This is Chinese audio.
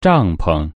帐篷。